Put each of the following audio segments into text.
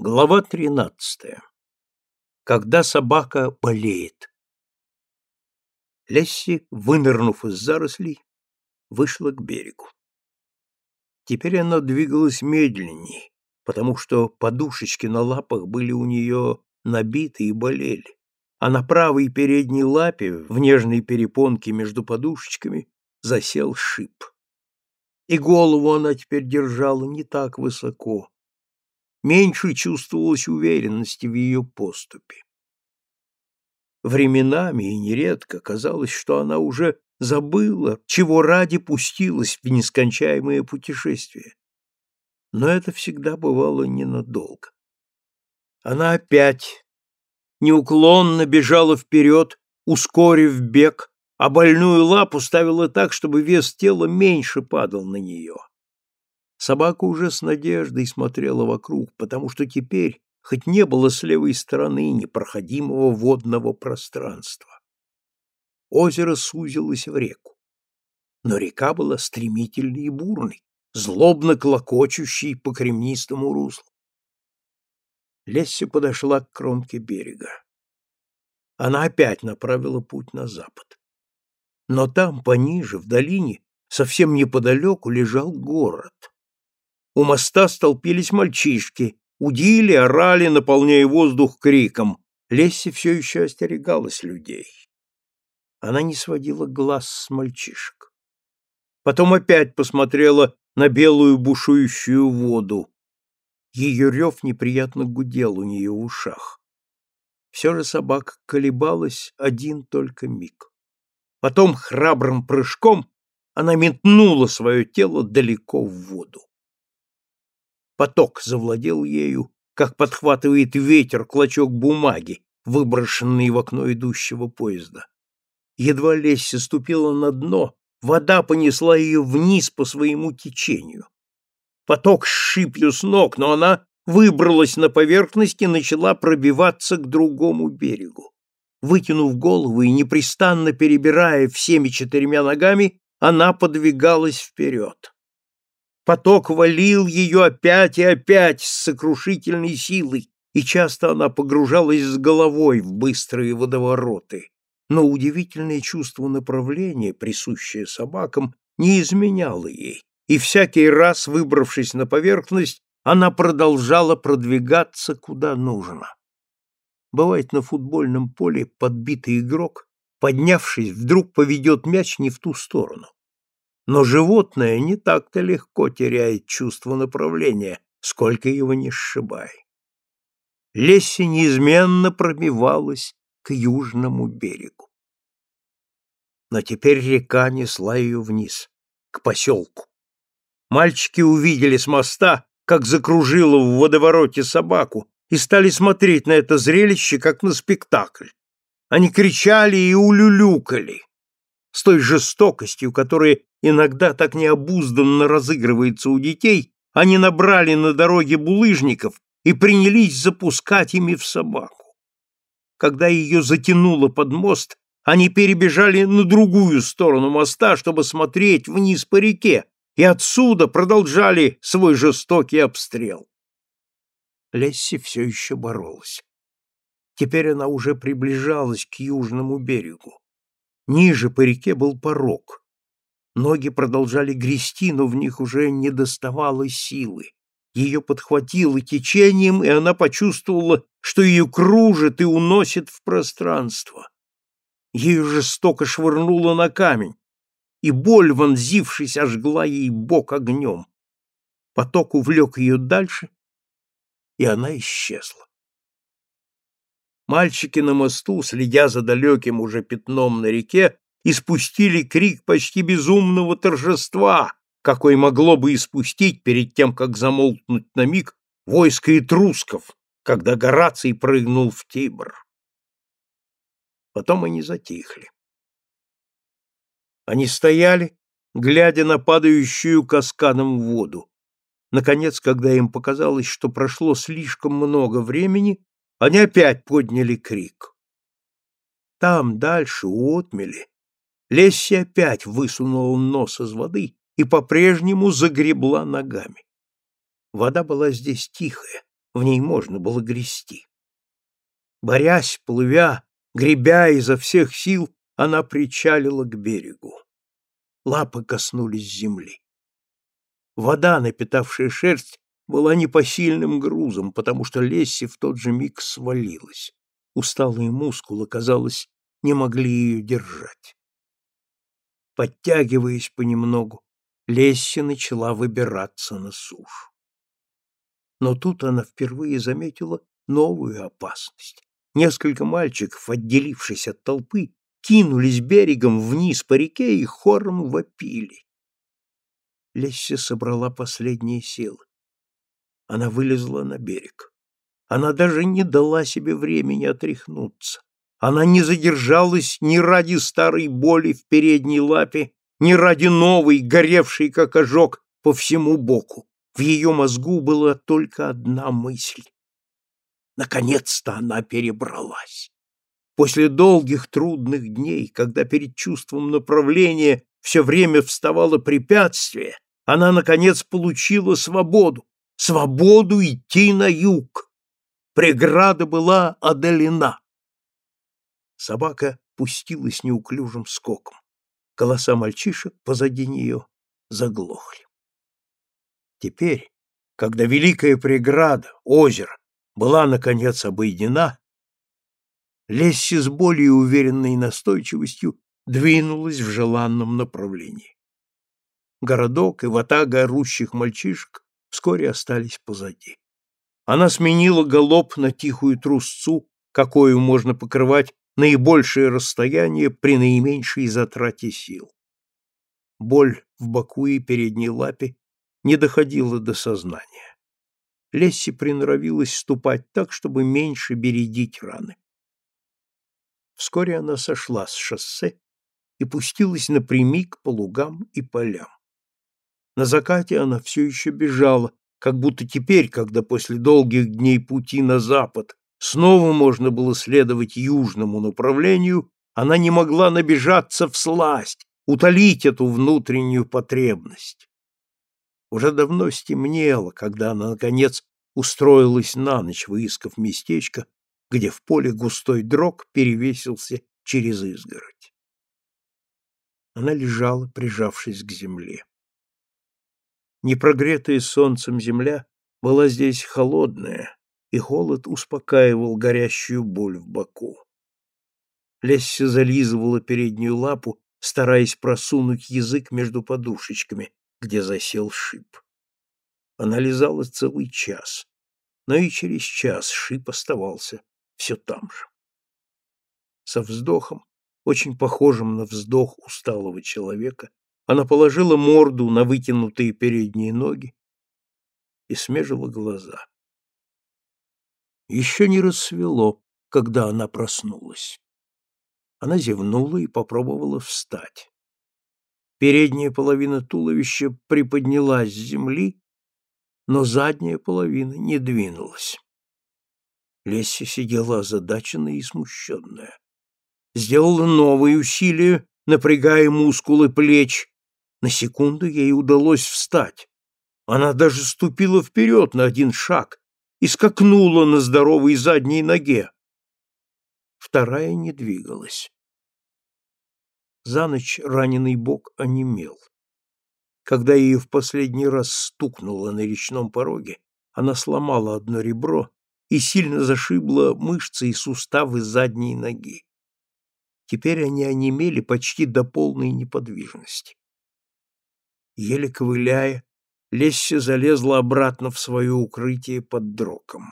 Глава тринадцатая. Когда собака болеет. Лесси, вынырнув из зарослей, вышла к берегу. Теперь она двигалась медленней, потому что подушечки на лапах были у нее набиты и болели, а на правой передней лапе, в нежной перепонке между подушечками, засел шип. И голову она теперь держала не так высоко, меньше чувствовалось уверенности в ее поступе. Временами и нередко казалось, что она уже забыла, чего ради пустилась в нескончаемое путешествие. Но это всегда бывало ненадолго. Она опять неуклонно бежала вперед, ускорив бег, а больную лапу ставила так, чтобы вес тела меньше падал на нее. Собака уже с надеждой смотрела вокруг, потому что теперь хоть не было с левой стороны непроходимого водного пространства. Озеро сузилось в реку. Но река была стремительной и бурной, злобно клокочущей по кремнистому руслу. Лесси подошла к кромке берега. Она опять направила путь на запад. Но там, пониже, в долине, совсем неподалеку, лежал город. У моста столпились мальчишки, удили, орали, наполняя воздух криком. Лесси все еще остерегалась людей. Она не сводила глаз с мальчишек. Потом опять посмотрела на белую бушующую воду. Ее рев неприятно гудел у нее в ушах. Все же собака колебалась один только миг. Потом храбрым прыжком она метнула свое тело далеко в воду. Поток завладел ею, как подхватывает ветер клочок бумаги, выброшенный в окно идущего поезда. Едва Лесси ступила на дно, вода понесла ее вниз по своему течению. Поток сшиб ее с ног, но она выбралась на поверхность и начала пробиваться к другому берегу. Вытянув голову и непрестанно перебирая всеми четырьмя ногами, она подвигалась вперед. Поток валил ее опять и опять с сокрушительной силой, и часто она погружалась с головой в быстрые водовороты. Но удивительное чувство направления, присущее собакам, не изменяло ей, и всякий раз, выбравшись на поверхность, она продолжала продвигаться куда нужно. Бывает на футбольном поле подбитый игрок, поднявшись, вдруг поведет мяч не в ту сторону. Но животное не так-то легко теряет чувство направления, сколько его не сшибай. Лесси неизменно пробивалась к южному берегу. Но теперь река несла ее вниз, к поселку. Мальчики увидели с моста, как закружила в водовороте собаку, и стали смотреть на это зрелище, как на спектакль. Они кричали и улюлюкали. С той жестокостью, которая иногда так необузданно разыгрывается у детей, они набрали на дороге булыжников и принялись запускать ими в собаку. Когда ее затянуло под мост, они перебежали на другую сторону моста, чтобы смотреть вниз по реке, и отсюда продолжали свой жестокий обстрел. Лесси все еще боролась. Теперь она уже приближалась к южному берегу. Ниже по реке был порог. Ноги продолжали грести, но в них уже не доставало силы. Ее подхватило течением, и она почувствовала, что ее кружит и уносит в пространство. Ее жестоко швырнуло на камень, и боль, вонзившись, ожгла ей бок огнем. Поток увлек ее дальше, и она исчезла. Мальчики на мосту, следя за далеким уже пятном на реке, испустили крик почти безумного торжества, какой могло бы испустить перед тем, как замолкнуть на миг войско этрусков, когда Гораций прыгнул в Тибр. Потом они затихли. Они стояли, глядя на падающую каскадом воду. Наконец, когда им показалось, что прошло слишком много времени, они опять подняли крик. Там, дальше, у отмели, Лесси опять высунула нос из воды и по-прежнему загребла ногами. Вода была здесь тихая, в ней можно было грести. Борясь, плывя, гребя изо всех сил, она причалила к берегу. Лапы коснулись земли. Вода, напитавшая шерсть, была непосильным грузом, потому что Лесси в тот же миг свалилась. Усталые мускулы, казалось, не могли ее держать. Подтягиваясь понемногу, Лесси начала выбираться на сушу. Но тут она впервые заметила новую опасность. Несколько мальчиков, отделившись от толпы, кинулись берегом вниз по реке и хором вопили. Лесси собрала последние силы. Она вылезла на берег. Она даже не дала себе времени отряхнуться. Она не задержалась ни ради старой боли в передней лапе, ни ради новой, горевшей как ожог по всему боку. В ее мозгу была только одна мысль. Наконец-то она перебралась. После долгих трудных дней, когда перед чувством направления все время вставало препятствие, она, наконец, получила свободу, свободу идти на юг. Преграда была одолена. Собака пустилась неуклюжим скоком. Голоса мальчишек позади нее заглохли. Теперь, когда великая преграда, озеро, была, наконец, обойдена, Лесси с более уверенной настойчивостью двинулась в желанном направлении. Городок и ватага орущих мальчишек вскоре остались позади. Она сменила галоп на тихую трусцу, какую можно покрывать наибольшее расстояние при наименьшей затрате сил. Боль в боку и передней лапе не доходила до сознания. Лесси приноровилась ступать так, чтобы меньше бередить раны. Вскоре она сошла с шоссе и пустилась напрямик по лугам и полям. На закате она все еще бежала, как будто теперь, когда после долгих дней пути на запад снова можно было следовать южному направлению, она не могла набежаться в сласть, утолить эту внутреннюю потребность. Уже давно стемнело, когда она, наконец, устроилась на ночь, выискав местечко, где в поле густой дрог перевесился через изгородь. Она лежала, прижавшись к земле. Непрогретая солнцем земля была здесь холодная, и холод успокаивал горящую боль в боку. Лесси зализывала переднюю лапу, стараясь просунуть язык между подушечками, где засел шип. Она лизала целый час, но и через час шип оставался все там же. Со вздохом, очень похожим на вздох усталого человека, она положила морду на вытянутые передние ноги и смежила глаза. Еще не рассвело, когда она проснулась. Она зевнула и попробовала встать. Передняя половина туловища приподнялась с земли, но задняя половина не двинулась. Лесси сидела озадаченная и смущенная. Сделала новые усилия, напрягая мускулы плеч. На секунду ей удалось встать. Она даже ступила вперед на один шаг и скакнула на здоровой задней ноге. Вторая не двигалась. За ночь раненый бок онемел. Когда ее в последний раз стукнуло на речном пороге, она сломала одно ребро и сильно зашибла мышцы и суставы задней ноги. Теперь они онемели почти до полной неподвижности. Еле ковыляя, Лесси залезла обратно в свое укрытие под дроком.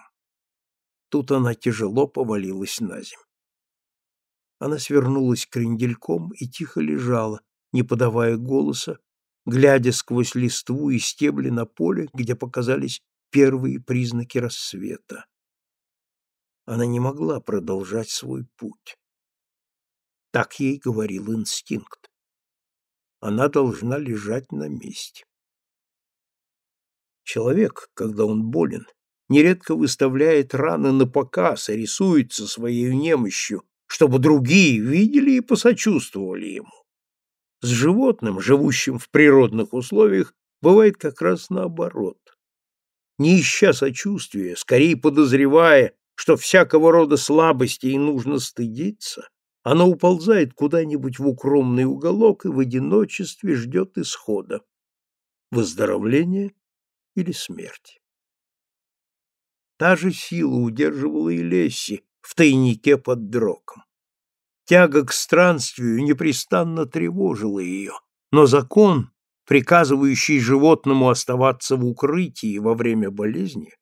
Тут она тяжело повалилась на землю. Она свернулась крендельком и тихо лежала, не подавая голоса, глядя сквозь листву и стебли на поле, где показались первые признаки рассвета. Она не могла продолжать свой путь. Так ей говорил инстинкт. Она должна лежать на месте. Человек, когда он болен, нередко выставляет раны на показ и рисуется своей немощью, чтобы другие видели и посочувствовали ему. С животным, живущим в природных условиях, бывает как раз наоборот. не ища сочувствия, скорее подозревая, что всякого рода слабостей нужно стыдиться, она уползает куда-нибудь в укромный уголок и в одиночестве ждет исхода – выздоровления или смерти. Та же сила удерживала и Лесси в тайнике под дроком. Тяга к странствию непрестанно тревожила ее, но закон, приказывающий животному оставаться в укрытии во время болезни,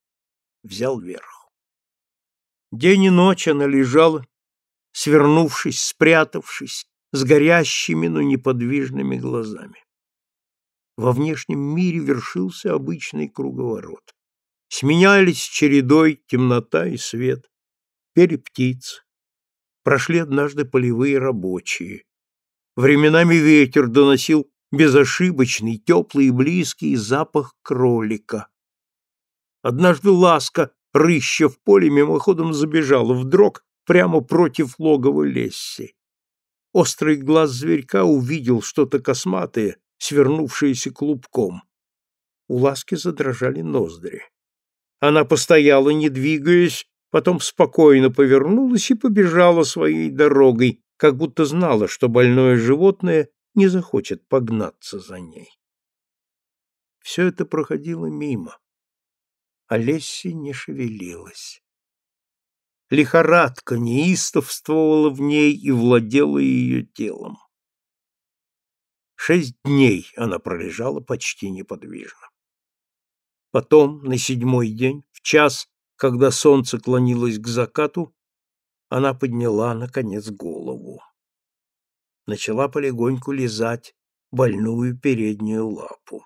взял верх. День и ночь она лежала, свернувшись, спрятавшись, с горящими, но неподвижными глазами. Во внешнем мире вершился обычный круговорот. Сменялись чередой темнота и свет, пели птицы, прошли однажды полевые рабочие. Временами ветер доносил безошибочный, теплый и близкий запах кролика. Однажды ласка, рыща в поле, мимоходом забежала в дрог прямо против логова Лесси. Острый глаз зверька увидел что-то косматое, свернувшееся клубком. У ласки задрожали ноздри. Она постояла, не двигаясь, потом спокойно повернулась и побежала своей дорогой, как будто знала, что больное животное не захочет погнаться за ней. Все это проходило мимо, а Лесси не шевелилась. Лихорадка неистовствовала в ней и владела ее телом. Шесть дней она пролежала почти неподвижно. Потом, на седьмой день, в час, когда солнце клонилось к закату, она подняла, наконец, голову. Начала полегоньку лизать больную переднюю лапу.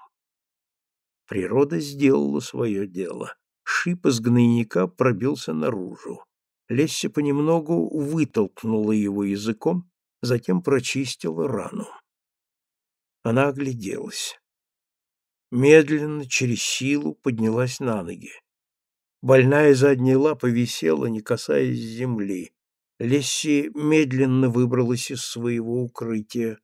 Природа сделала свое дело. Шип из гнойника пробился наружу. Лесси понемногу вытолкнула его языком, затем прочистила рану. Она огляделась. Медленно, через силу, поднялась на ноги. Больная задняя лапа висела, не касаясь земли. Лесси медленно выбралась из своего укрытия,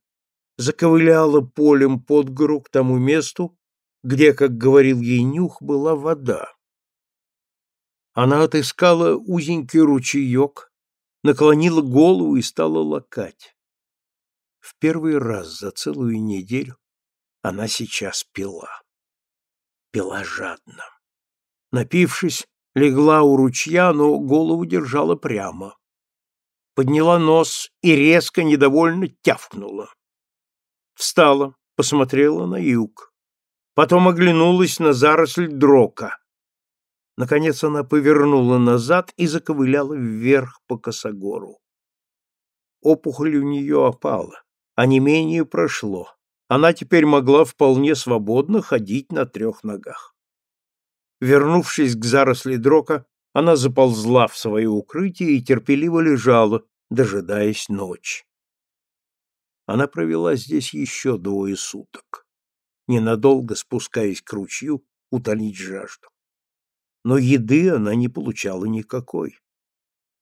заковыляла полем под гору к тому месту, где, как говорил ей нюх, была вода. Она отыскала узенький ручеек, наклонила голову и стала лакать. В первый раз за целую неделю она сейчас пила. Пила жадно. Напившись, легла у ручья, но голову держала прямо. Подняла нос и резко, недовольно тявкнула. Встала, посмотрела на юг. Потом оглянулась на заросль дрока. Наконец она повернула назад и заковыляла вверх по косогору. Опухоль у нее опала, а не менее прошло. Она теперь могла вполне свободно ходить на трех ногах. Вернувшись к заросли дрока, она заползла в свое укрытие и терпеливо лежала, дожидаясь ночи. Она провела здесь еще двое суток, ненадолго спускаясь к ручью утолить жажду. Но еды она не получала никакой.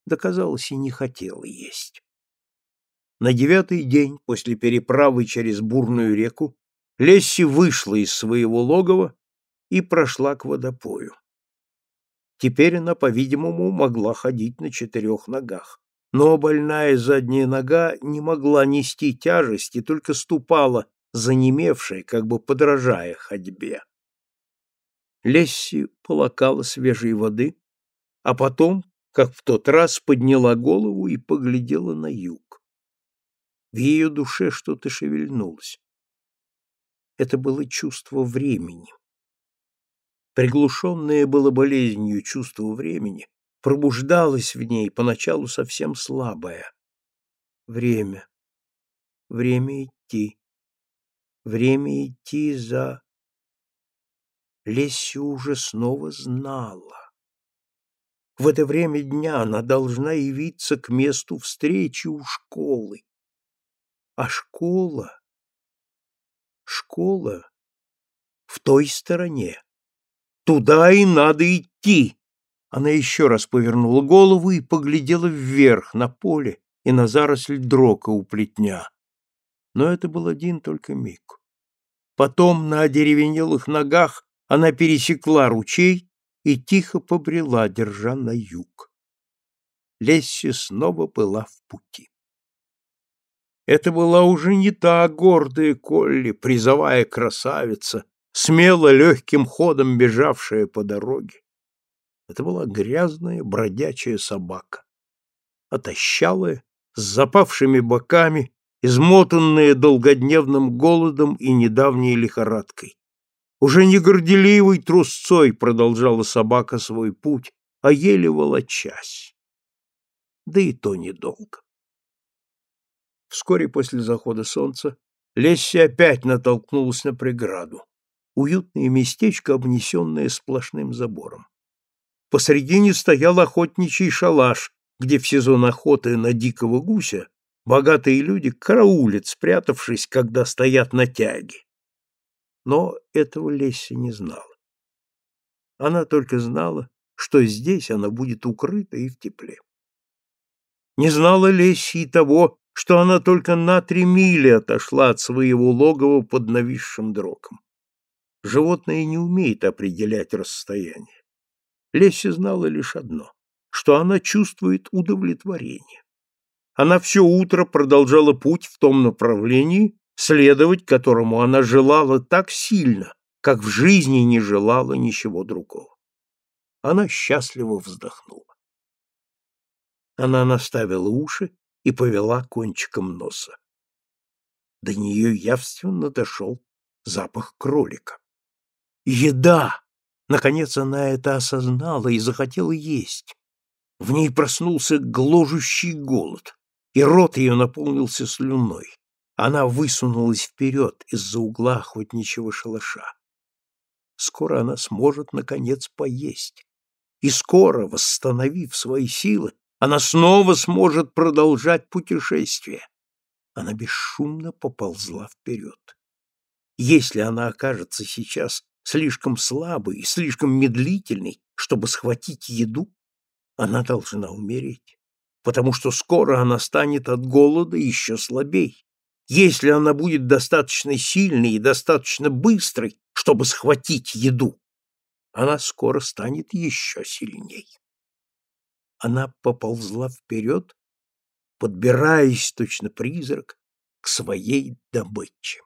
Да, казалось, и не хотела есть. На девятый день после переправы через бурную реку Лесси вышла из своего логова и прошла к водопою. Теперь она, по-видимому, могла ходить на четырех ногах, но больная задняя нога не могла нести тяжесть и только ступала, занемевшая, как бы подражая ходьбе. Лесси полакала свежей воды, а потом, как в тот раз, подняла голову и поглядела на юг. В ее душе что-то шевельнулось. Это было чувство времени. Приглушенное было болезнью чувство времени, пробуждалось в ней поначалу совсем слабое. Время. Время идти. Время идти за... Лесю уже снова знала. В это время дня она должна явиться к месту встречи у школы. А школа... Школа в той стороне. Туда и надо идти. Она еще раз повернула голову и поглядела вверх на поле и на заросль дрока у плетня. Но это был один только миг. Потом на одеревенелых ногах она пересекла ручей и тихо побрела, держа на юг. Лесси снова была в пути. Это была уже не та гордая Колли, призовая красавица, смело легким ходом бежавшая по дороге. Это была грязная бродячая собака, отощалая, с запавшими боками, измотанная долгодневным голодом и недавней лихорадкой. Уже не горделивой трусцой продолжала собака свой путь, а еле волочась. Да и то недолго. Вскоре после захода солнца Лесси опять натолкнулась на преграду. Уютное местечко, обнесенное сплошным забором. Посредине стоял охотничий шалаш, где в сезон охоты на дикого гуся богатые люди караулят, спрятавшись, когда стоят на тяге. Но этого Лесси не знала. Она только знала, что здесь она будет укрыта и в тепле. Не знала Лесси и того, что она только на три мили отошла от своего логова под нависшим дроком. Животное не умеет определять расстояние. Лесси знала лишь одно, что она чувствует удовлетворение. Она все утро продолжала путь в том направлении, следовать которому она желала так сильно, как в жизни не желала ничего другого. Она счастливо вздохнула. Она наставила уши и повела кончиком носа. До нее явственно дошел запах кролика. Еда! Наконец она это осознала и захотела есть. В ней проснулся гложущий голод, и рот ее наполнился слюной. Она высунулась вперед из-за угла охотничьего шалаша. Скоро она сможет, наконец, поесть. И скоро, восстановив свои силы, она снова сможет продолжать путешествие. Она бесшумно поползла вперед. Если она окажется сейчас слишком слабой и слишком медлительной, чтобы схватить еду, она должна умереть, потому что скоро она станет от голода еще слабей. Если она будет достаточно сильной и достаточно быстрой, чтобы схватить еду, она скоро станет еще сильней. Она поползла вперед, подбираясь, точно призрак, к своей добыче.